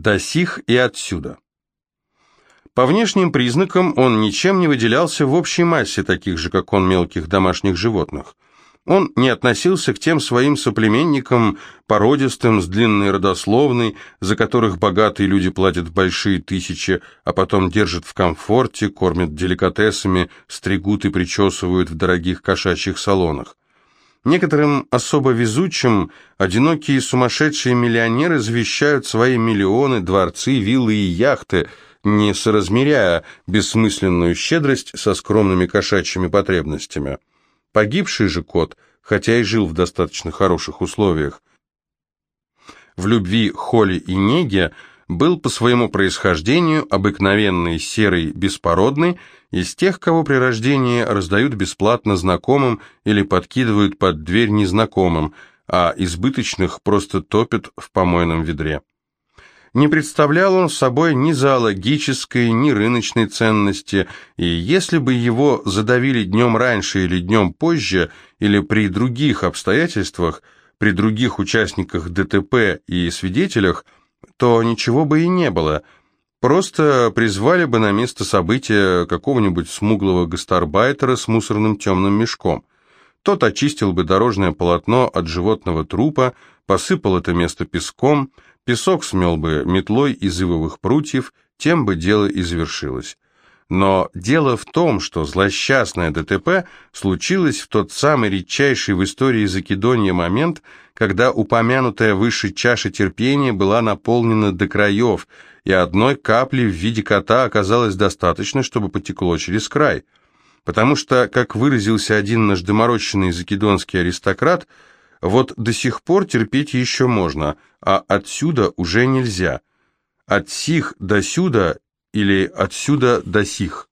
до сих и отсюда. По внешним признакам он ничем не выделялся в общей массе таких же, как он, мелких домашних животных. Он не относился к тем своим соплеменникам, породистым, с длинной родословной, за которых богатые люди платят большие тысячи, а потом держат в комфорте, кормят деликатесами, стригут и причесывают в дорогих кошачьих салонах. Некоторым особо везучим одинокие сумасшедшие миллионеры завещают свои миллионы, дворцы, виллы и яхты, не соразмеряя бессмысленную щедрость со скромными кошачьими потребностями. Погибший же кот, хотя и жил в достаточно хороших условиях, в любви, холе и неге был по своему происхождению обыкновенный серый беспородный из тех, кого при рождении раздают бесплатно знакомым или подкидывают под дверь незнакомым, а избыточных просто топят в помойном ведре. Не представлял он собой ни зоологической, ни рыночной ценности, и если бы его задавили днем раньше или днем позже, или при других обстоятельствах, при других участниках ДТП и свидетелях, то ничего бы и не было. Просто призвали бы на место события какого-нибудь смуглого гастарбайтера с мусорным темным мешком. Тот очистил бы дорожное полотно от животного трупа, посыпал это место песком, Песок смел бы метлой из ивовых прутьев, тем бы дело и завершилось. Но дело в том, что злосчастное ДТП случилось в тот самый редчайший в истории Закидонья момент, когда упомянутая выше чаша терпения была наполнена до краев, и одной капли в виде кота оказалось достаточно, чтобы потекло через край. Потому что, как выразился один наш доморощенный закидонский аристократ, вот до сих пор терпеть еще можно, а отсюда уже нельзя. От сих до сюда или отсюда до сих.